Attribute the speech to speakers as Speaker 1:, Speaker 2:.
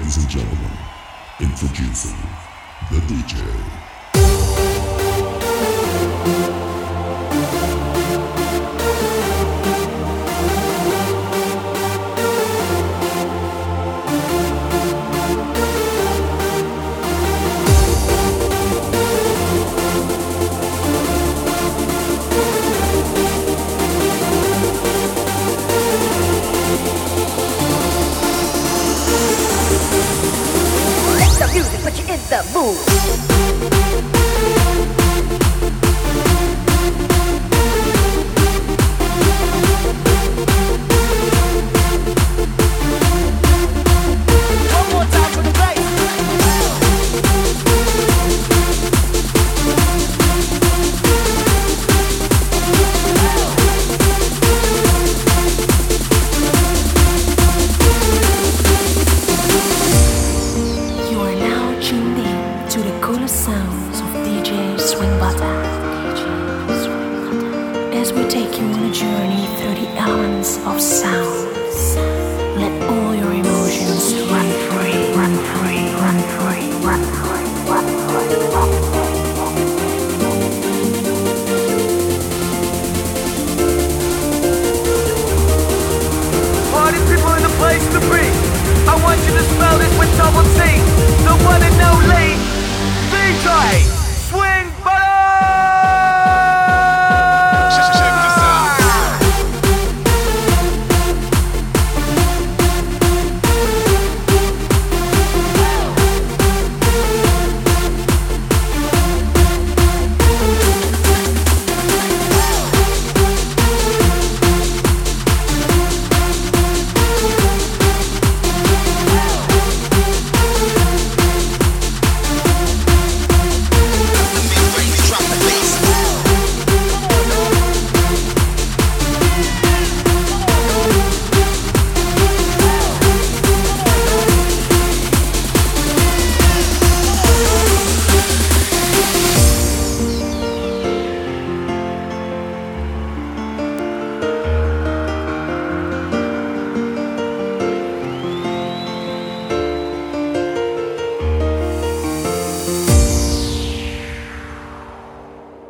Speaker 1: Ladies and gentlemen, introducing the DJ.
Speaker 2: The mood.
Speaker 3: Sounds of DJ Swing. As we take you on a journey through the elements of sound, let all your emotions